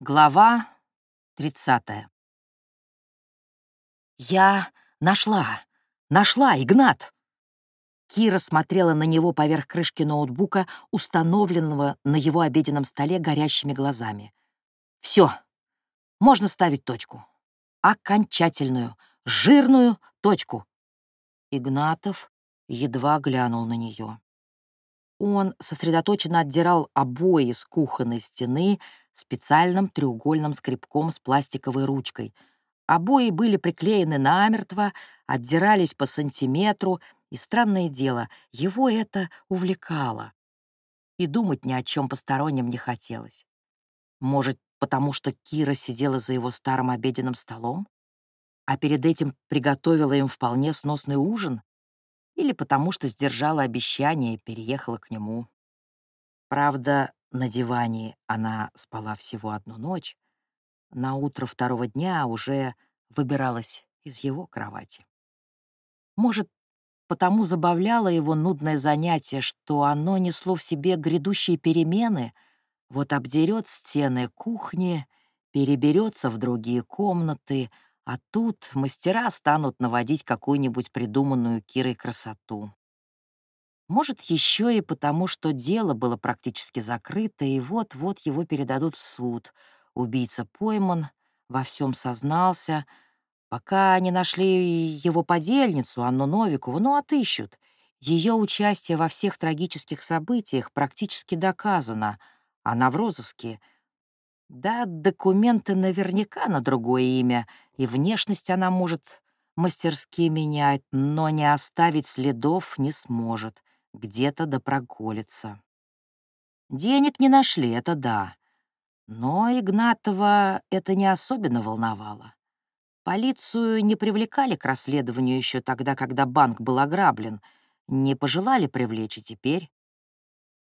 Глава 30. «Я нашла! Нашла, Игнат!» Кира смотрела на него поверх крышки ноутбука, установленного на его обеденном столе горящими глазами. «Все, можно ставить точку. Окончательную, жирную точку». Игнатов едва глянул на нее. Он сосредоточенно отдирал обои с кухонной стены специальным треугольным скребком с пластиковой ручкой. Обои были приклеены намертво, отдирались по сантиметру, и, странное дело, его это увлекало. И думать ни о чем постороннем не хотелось. Может, потому что Кира сидела за его старым обеденным столом, а перед этим приготовила им вполне сносный ужин? Или потому что сдержала обещание и переехала к нему. Правда, на диване она спала всего одну ночь, на утро второго дня уже выбиралась из его кровати. Может, потому забавляло его нудное занятие, что оно несло в себе грядущие перемены, вот обдерет стены кухни, переберется в другие комнаты — а тут мастера станут наводить какую-нибудь придуманную Кирой красоту. Может, еще и потому, что дело было практически закрыто, и вот-вот его передадут в суд. Убийца пойман, во всем сознался. Пока не нашли его подельницу, Анну Новикову, ну, отыщут. Ее участие во всех трагических событиях практически доказано. Она в розыске — да, документы наверняка на другое имя, и внешность она может мастерски менять, но не оставить следов не сможет, где-то да. Денег не нашли, это да. Но Игнатова это не особенно волновало. Полицию не привлекали к расследованию еще тогда, когда банк был ограблен, не пожелали привлечь и теперь.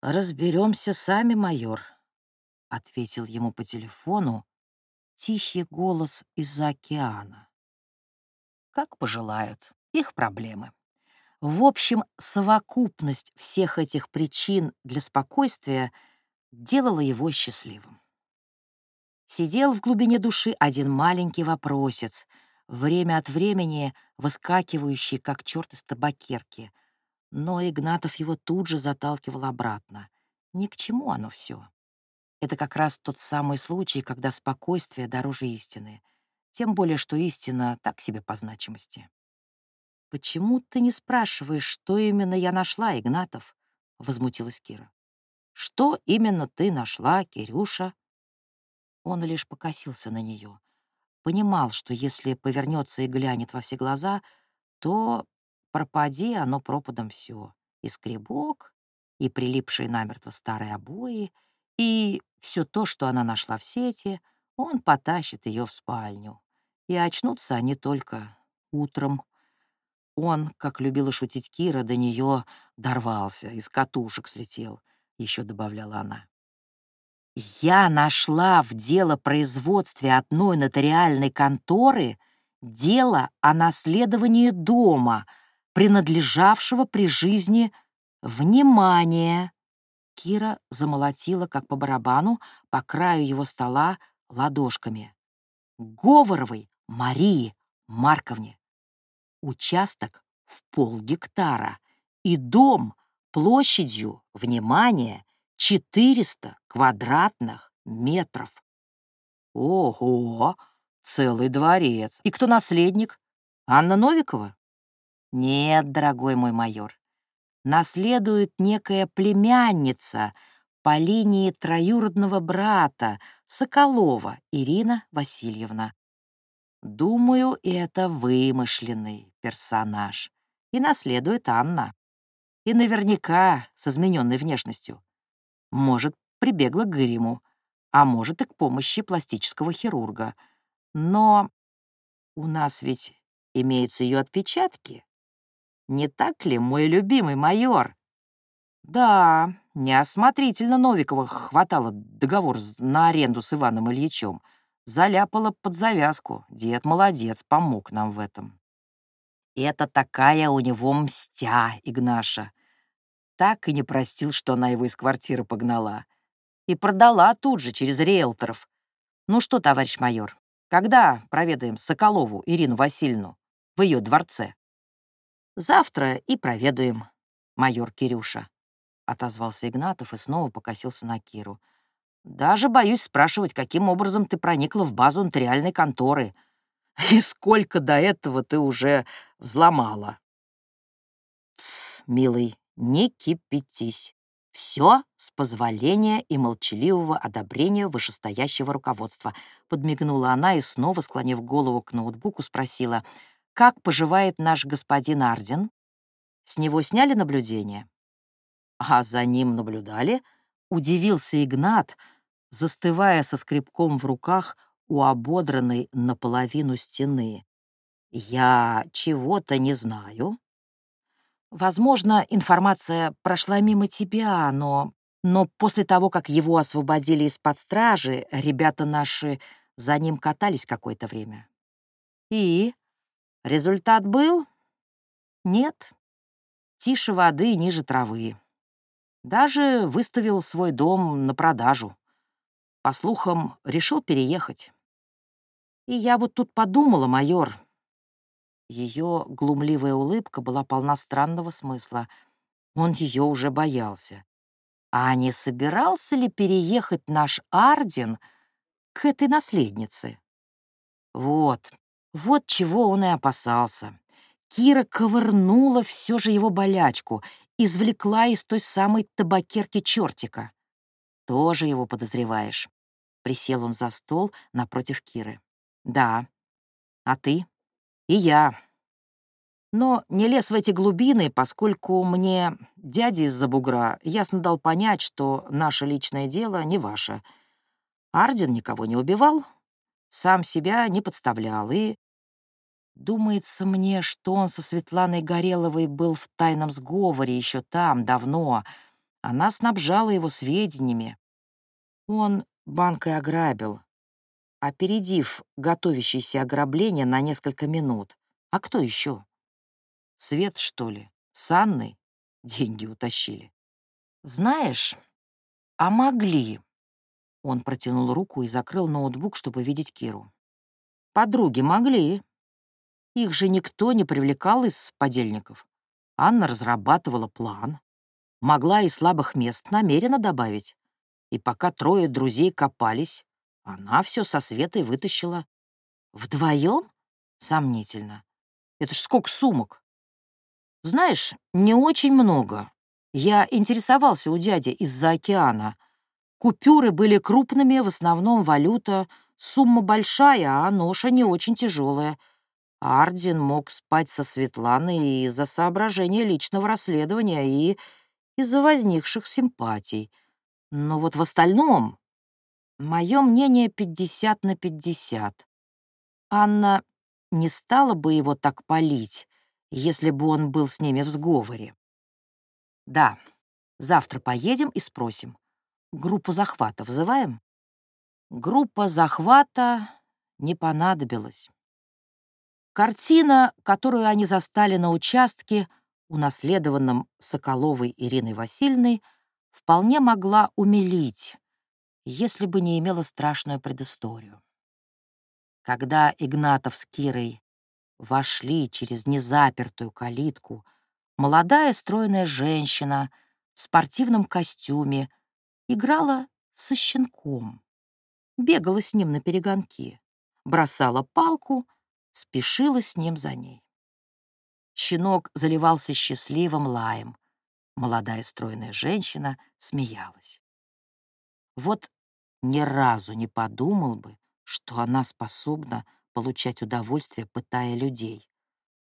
Разберемся сами, майор, ответил ему по телефону тихий голос из-за океана. Как пожелают, их проблемы. В общем, совокупность всех этих причин для спокойствия делала его счастливым. Сидел в глубине души один маленький вопросец, время от времени выскакивающий, как черт из табакерки, но Игнатов его тут же заталкивал обратно. Ни к чему оно все. Это как раз тот самый случай, когда спокойствие дороже истины. Тем более, что истина так себе по значимости. «Почему ты не спрашиваешь, что именно я нашла, Игнатов?» — возмутилась Кира. «Что именно ты нашла, Кирюша?» Он лишь покосился на нее. Понимал, что если повернется и глянет во все глаза, то пропади оно пропадом все. И скребок, и прилипшие намертво старые обои, и все то, что она нашла в сети, он потащит ее в спальню. И очнутся они только утром. Он, как любила шутить Кира, до нее дорвался, из катушек слетел, еще добавляла она. Я нашла в дело производстве одной нотариальной конторы дело о наследовании дома, принадлежавшего при жизни внимание Кира замолотила, как по барабану, по краю его стола ладошками. Говоровой Марии Марковне. Участок в полгектара и дом площадью, внимание, 400 квадратных метров. Ого, целый дворец. И кто наследник? Анна Новикова? Нет, дорогой мой майор, наследует некая племянница по линии троюродного брата Соколова Ирина Васильевна. Думаю, это вымышленный персонаж. И наследует Анна. И наверняка с измененной внешностью. Может, прибегла к гриму, а может и к помощи пластического хирурга. Но у нас ведь имеются ее отпечатки, не так ли, мой любимый майор? Да, неосмотрительно Новикова хватало договор на аренду с Иваном Ильичем. Заляпала под завязку. Дед молодец, помог нам в этом. Это такая у него мстя, Игнаша. Так и не простил, что она его из квартиры погнала. И продала тут же, через риэлторов. Ну что, товарищ майор, когда проведаем Соколову Ирину Васильевну в ее дворце? Завтра и проведаем, майор Кирюша, отозвался Игнатов и снова покосился на Киру. Даже боюсь спрашивать, каким образом ты проникла в базу нотариальной конторы и сколько до этого ты уже взломала. Тсс, милый, не кипятись. Все с позволения и молчаливого одобрения вышестоящего руководства. Подмигнула она и снова, склонив голову к ноутбуку, спросила, как поживает наш господин Арден? С него сняли наблюдение? А за ним наблюдали? Удивился Игнат, застывая со скребком в руках у ободранной наполовину стены. «Я чего-то не знаю». «Возможно, информация прошла мимо тебя, но... Но после того, как его освободили из-под стражи, ребята наши за ним катались какое-то время». «И? Результат был?» «Нет. Тише воды, ниже травы. Даже выставил свой дом на продажу. По слухам, решил переехать. И я вот тут подумала, майор. Ее глумливая улыбка была полна странного смысла. Он ее уже боялся. А не собирался ли переехать наш Арден к этой наследнице? Вот, вот чего он и опасался. Кира ковырнула все же его болячку, извлекла из той самой табакерки чертика. Тоже его подозреваешь. Присел он за стол напротив Киры. Да. А ты? И я. Но не лез в эти глубины, поскольку мне дядя из-за бугра ясно дал понять, что наше личное дело не ваше. Арден никого не убивал, сам себя не подставлял, и... Думается мне, что он со Светланой Гореловой был в тайном сговоре еще там, давно. Она снабжала его сведениями. Он банкой ограбил, опередив готовящееся ограбление на несколько минут. А кто еще? Свет, что ли? С Анной деньги утащили. Знаешь, а могли. Он протянул руку и закрыл ноутбук, чтобы видеть Киру. Подруги могли. Их же никто не привлекал из подельников. Анна разрабатывала план. Могла и слабых мест намеренно добавить. И пока трое друзей копались, она все со Светой вытащила. Вдвоем? Сомнительно. Это ж сколько сумок? Знаешь, не очень много. Я интересовался у дяди из-за океана. Купюры были крупными, в основном валюта. Сумма большая, а ноша не очень тяжелая. Ардин мог спать со Светланой из-за соображения личного расследования и из-за возникших симпатий. Но вот в остальном мое мнение 50 на 50. Анна не стала бы его так палить, если бы он был с ними в сговоре. Да, завтра поедем и спросим. Группу захвата вызываем? Группа захвата не понадобилась. Картина, которую они застали на участке, унаследованном Соколовой Ириной Васильевной, вполне могла умилить, если бы не имела страшную предысторию. Когда Игнатов с Кирой вошли через незапертую калитку, молодая стройная женщина в спортивном костюме играла со щенком, бегала с ним на перегонки, бросала палку, спешила с ним за ней. Щенок заливался счастливым лаем. Молодая стройная женщина смеялась. Вот ни разу не подумал бы, что она способна получать удовольствие, пытая людей,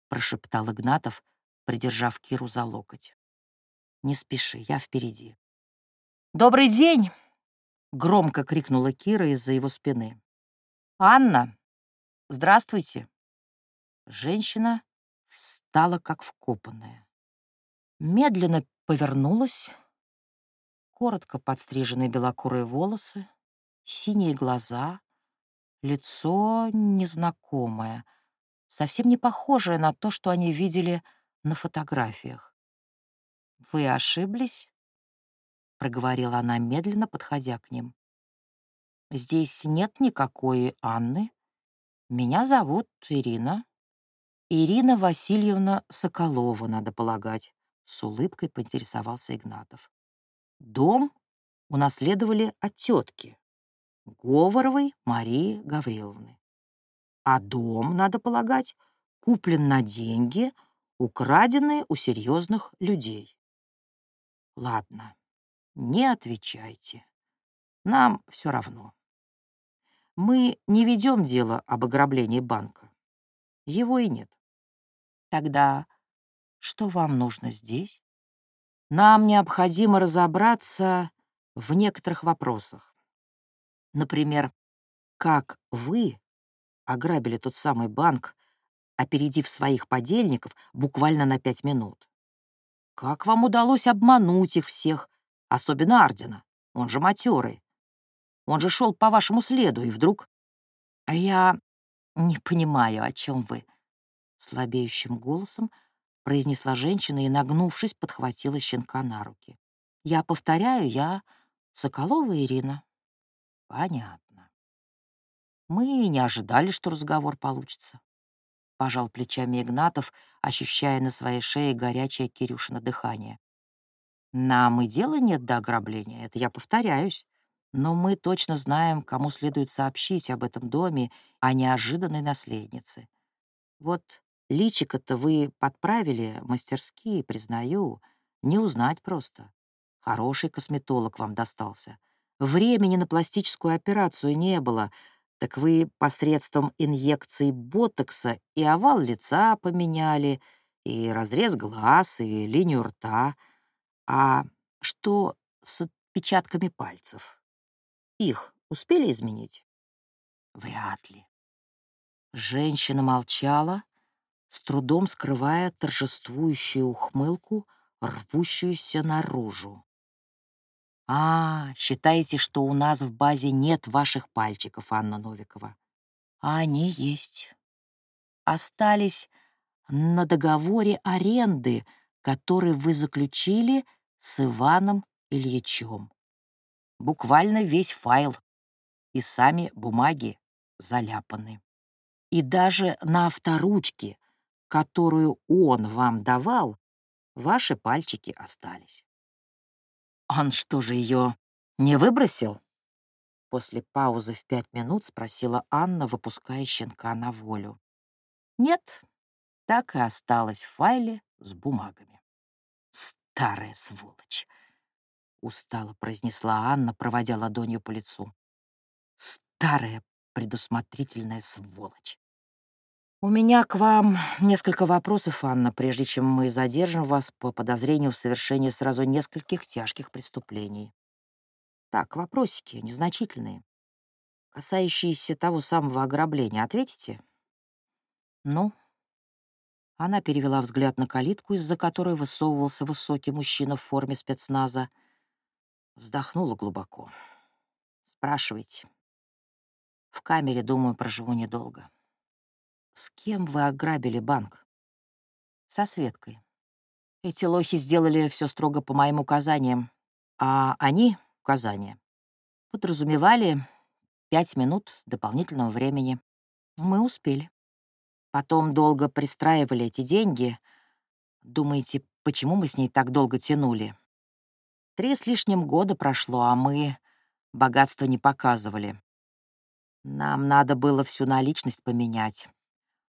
прошептал Игнатов, придержав Киру за локоть. Не спеши, я впереди. Добрый день! громко крикнула Кира из-за его спины. Анна, здравствуйте. Женщина встала как вкопанная. Медленно повернулась, коротко подстриженные белокурые волосы, синие глаза, лицо незнакомое, совсем не похожее на то, что они видели на фотографиях. «Вы ошиблись?» — проговорила она медленно, подходя к ним. Здесь нет никакой Анны. Меня зовут Ирина. Ирина Васильевна Соколова, надо полагать. С улыбкой поинтересовался Игнатов. Дом унаследовали от тетки Говоровой Марии Гавриловны. А дом, надо полагать, куплен на деньги, украденные у серьезных людей. Ладно, не отвечайте. Нам все равно. Мы не ведем дело об ограблении банка. Его и нет. Тогда что вам нужно здесь? Нам необходимо разобраться в некоторых вопросах. Например, как вы ограбили тот самый банк, опередив своих подельников буквально на пять минут? Как вам удалось обмануть их всех, особенно Ардина? Он же матерый. Он же шел по вашему следу, и вдруг... А я не понимаю, о чем вы. Слабеющим голосом произнесла женщина и, нагнувшись, подхватила щенка на руки. Я повторяю, я Соколова Ирина. Понятно. Мы не ожидали, что разговор получится. Пожал плечами Игнатов, ощущая на своей шее горячее Кирюшина дыхание. Нам и дела нет до ограбления, это я повторяюсь. Но мы точно знаем, кому следует сообщить об этом доме, о неожиданной наследнице. Вот личико-то вы подправили мастерски, признаю, не узнать просто. Хороший косметолог вам достался. Времени на пластическую операцию не было, так вы посредством инъекций ботокса и овал лица поменяли, и разрез глаз, и линию рта. А что с отпечатками пальцев? Их успели изменить? Вряд ли. Женщина молчала, с трудом скрывая торжествующую ухмылку, рвущуюся наружу. «А, считаете, что у нас в базе нет ваших пальчиков, Анна Новикова?» «А они есть. Остались на договоре аренды, который вы заключили с Иваном Ильичем. Буквально весь файл. И сами бумаги заляпаны. И даже на авторучке, которую он вам давал, ваши пальчики остались. Он что же ее не выбросил? После паузы в пять минут спросила Анна, выпуская щенка на волю. Нет, так и осталось в файле с бумагами. Старая сволочь устало произнесла Анна, проводя ладонью по лицу. Старая предусмотрительная сволочь. У меня к вам несколько вопросов, Анна, прежде чем мы задержим вас по подозрению в совершении сразу нескольких тяжких преступлений. Так, вопросики незначительные, касающиеся того самого ограбления. Ответите? Ну? Она перевела взгляд на калитку, из-за которой высовывался высокий мужчина в форме спецназа — Вздохнула глубоко. Спрашивайте. В камере, думаю, проживу недолго. С кем вы ограбили банк? Со Светкой. Эти лохи сделали все строго по моим указаниям, а они, указания, подразумевали пять минут дополнительного времени. Мы успели. Потом долго пристраивали эти деньги. Думаете, почему мы с ней так долго тянули? Три с лишним года прошло, а мы богатство не показывали. Нам надо было всю наличность поменять.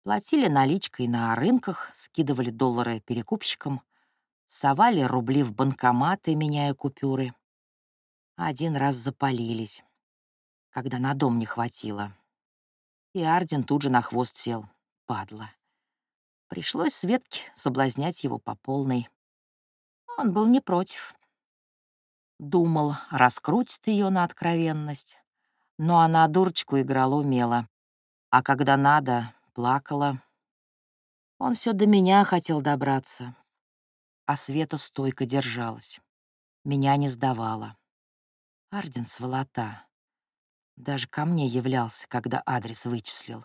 Платили наличкой на рынках, скидывали доллары перекупщикам, совали рубли в банкоматы, меняя купюры. Один раз запалились, когда на дом не хватило. И Арден тут же на хвост сел, падла. Пришлось Светке соблазнять его по полной. Он был не против. Думал, раскрутит ее на откровенность. Но она дурочку играла умело. А когда надо, плакала. Он все до меня хотел добраться. А Света стойко держалась. Меня не сдавала. Арден сволота. Даже ко мне являлся, когда адрес вычислил.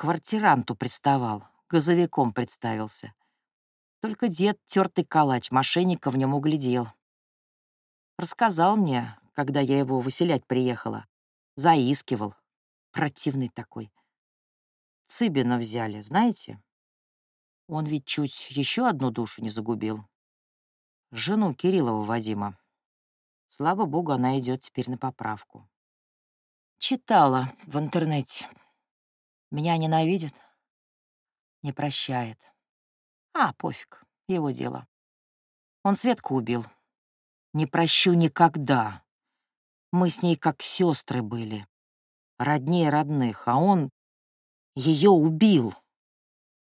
Квартиранту приставал, газовиком представился. Только дед, тертый калач, мошенника в нем углядел. Рассказал мне, когда я его выселять приехала. Заискивал. Противный такой. Цыбина взяли, знаете? Он ведь чуть еще одну душу не загубил. Жену Кириллова Вадима. Слава богу, она идет теперь на поправку. Читала в интернете. Меня ненавидит, не прощает. А, пофиг, его дело. Он Светку убил. Не прощу никогда. Мы с ней как сестры были, роднее родных, а он ее убил.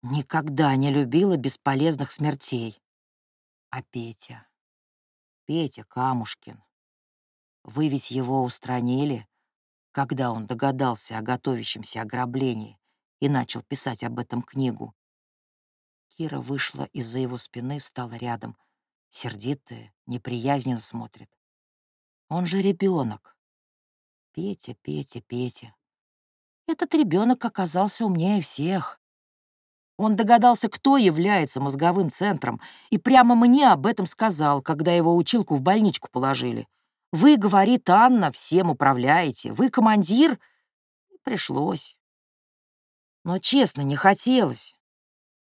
Никогда не любила бесполезных смертей. А Петя? Петя Камушкин. Вы ведь его устранили, когда он догадался о готовящемся ограблении и начал писать об этом книгу. Кира вышла из-за его спины, встала рядом, сердитая, неприязненно смотрит. Он же ребенок. Петя, Петя, Петя. Этот ребенок оказался умнее всех. Он догадался, кто является мозговым центром, и прямо мне об этом сказал, когда его училку в больничку положили. «Вы, — говорит Анна, — всем управляете. Вы командир?» Пришлось. Но, честно, не хотелось.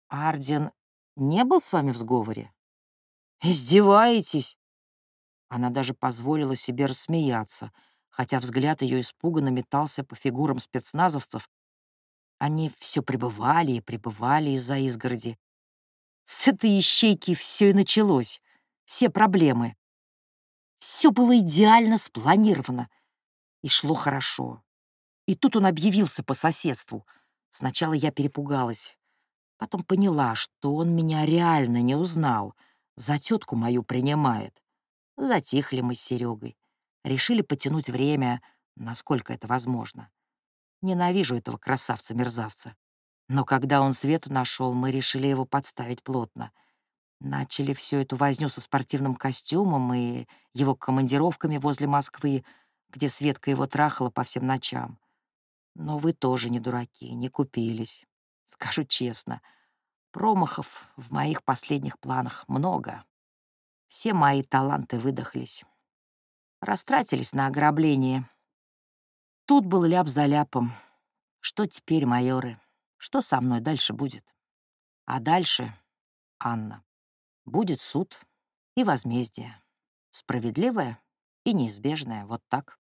Арден не был с вами в сговоре? Издеваетесь? Она даже позволила себе рассмеяться, хотя взгляд ее испуганно метался по фигурам спецназовцев, они все пребывали и пребывали из-за изгороди. С этой ищейки все и началось, все проблемы. Все было идеально спланировано и шло хорошо. И тут он объявился по соседству. Сначала я перепугалась, потом поняла, что он меня реально не узнал, за тетку мою принимает. Затихли мы с Серегой, решили потянуть время, насколько это возможно. Ненавижу этого красавца-мерзавца. Но когда он Свету нашел, мы решили его подставить плотно. Начали всю эту возню со спортивным костюмом и его командировками возле Москвы, где Светка его трахала по всем ночам. Но вы тоже не дураки, не купились. Скажу честно, промахов в моих последних планах много. Все мои таланты выдохлись. Растратились на ограбление — Тут был ляп за ляпом. Что теперь, майоры? Что со мной дальше будет? А дальше, Анна, будет суд и возмездие. Справедливое и неизбежное, вот так.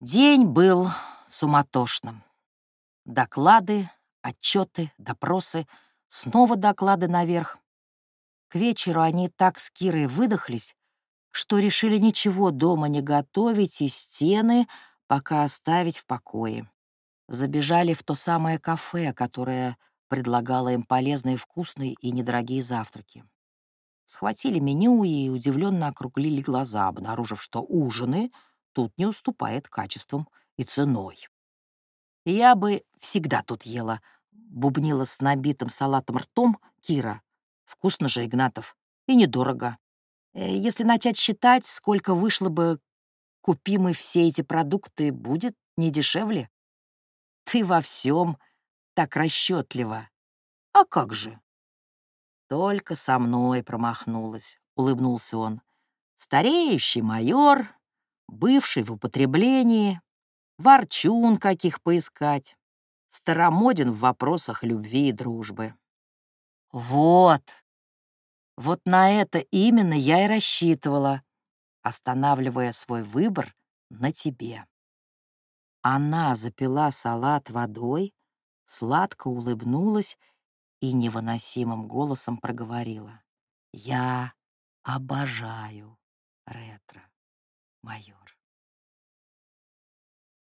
День был суматошным. Доклады, отчеты, допросы, снова доклады наверх. К вечеру они так с Кирой выдохлись, что решили ничего дома не готовить и стены — пока оставить в покое. Забежали в то самое кафе, которое предлагало им полезные, вкусные и недорогие завтраки. Схватили меню и удивленно округлили глаза, обнаружив, что ужины тут не уступает качеством и ценой. «Я бы всегда тут ела», — бубнила с набитым салатом ртом Кира. «Вкусно же, Игнатов, и недорого. Э, если начать считать, сколько вышло бы купимы все эти продукты, будет не дешевле. Ты во всем так расчетлива. А как же? Только со мной промахнулась, улыбнулся он. Стареющий майор, бывший в употреблении, ворчун каких поискать, старомоден в вопросах любви и дружбы. Вот, вот на это именно я и рассчитывала, останавливая свой выбор на тебе. Она запила салат водой, сладко улыбнулась и невыносимым голосом проговорила. «Я обожаю ретро, мое».